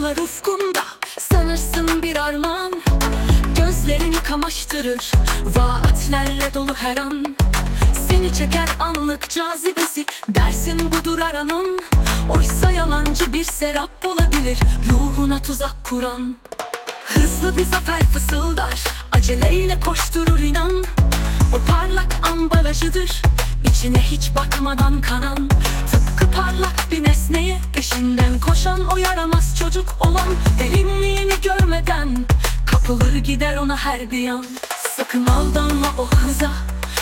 Sırlar ufkumda sanırsın bir armağan. Gözlerini kamaştırır vaatlerle dolu her an. Seni çeker anlık cazibesi dersin budur aranan Oysa yalancı bir serap olabilir ruhuna tuzak kuran. Hızlı bir zafer fısıldar aceleyle koşturur inan. O parlak ambalajıdır içine hiç bakmadan kanan. Tıpkı parlak bir nesneye Peşinden koşan o yaramaz çocuk olan Derinliğini görmeden Kapılır gider ona her bir yan Sakın aldanma o hıza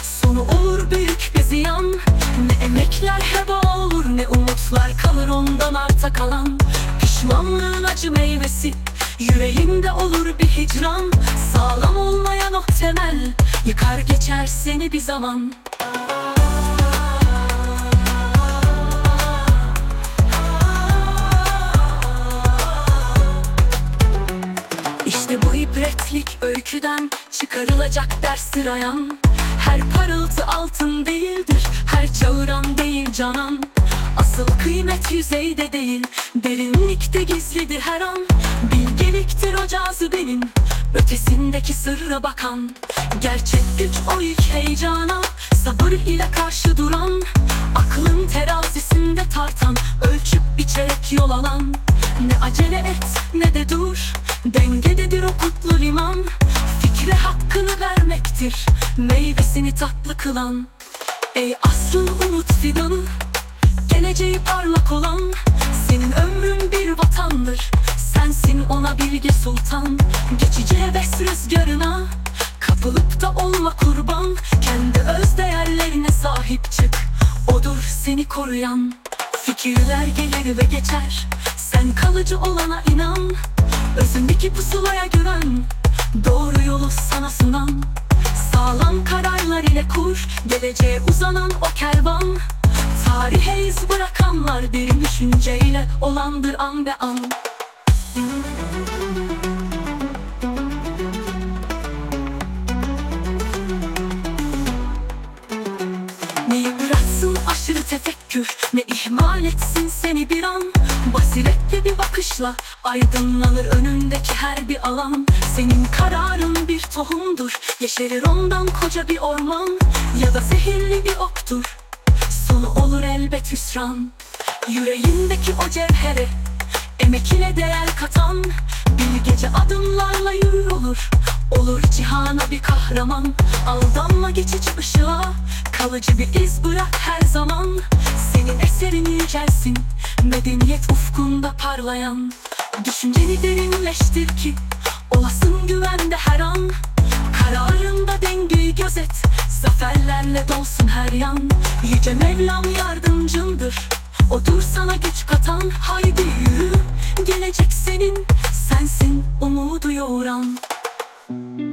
Sonu olur büyük bir ziyan. Ne emekler heba olur ne umutlar kalır ondan arta kalan. Pişmanlığın acı meyvesi Yüreğinde olur bir hicran. Sağlam olmayan o temel Yıkar geçer seni bir zaman İşte bu ibretlik öyküden çıkarılacak ders sırayan Her parıltı altın değildir, her çağıran değil canan. Asıl kıymet yüzeyde değil, derinlikte gizlidir her an. Bilgeliktir o cazibenin, ötesindeki sırra bakan. Gerçek güç o ilk heyecana, sabır ile karşı duran. Aklın terazisinde tartan, ölçüp biçerek yol alan. Ne acele et ne de dur, dengededir vermektir, meyvesini tatlı kılan Ey asıl umut fidanı, geleceği parlak olan Senin ömrün bir vatandır, sensin ona bilge sultan. Geçici heves rüzgarına, kapılıp da olma kurban Kendi öz değerlerine sahip çık, odur seni koruyan. Fikirler gelir ve geçer, sen kalıcı olana inan Özündeki pusulaya güven, doğru yolu sana sunan kararlar ile kur, geleceğe uzanan o kervan. Tarihe iz bırakanlar derin düşünceyle olandır an be an. Ne tefekkür Ne ihmal etsin seni bir an. Basiretli bir bakışla Aydınlanır önündeki her bir alan. Senin kararın bir tohumdur Yeşerir ondan koca bir orman. Ya da zehirli bir oktur Sonu olur elbet hüsran. Yüreğindeki o cevhere Emek ile değer katan. Bir gece adımlarla yürür olur Olur cihana bir kahraman. Aldanma geçici ışığa Kalıcı bir iz bırak her zaman. Senin eserini yücelsin Medeniyet ufkunda parlayan. Düşünceni derinleştir ki Olasın güvende her an. Kararında dengeyi gözet Zaferlerle dolsun her yan. Yüce Mevlam yardımcındır Odur sana güç katan. Haydi yürü Gelecek senin Sensin umudu yoğuran. Müzik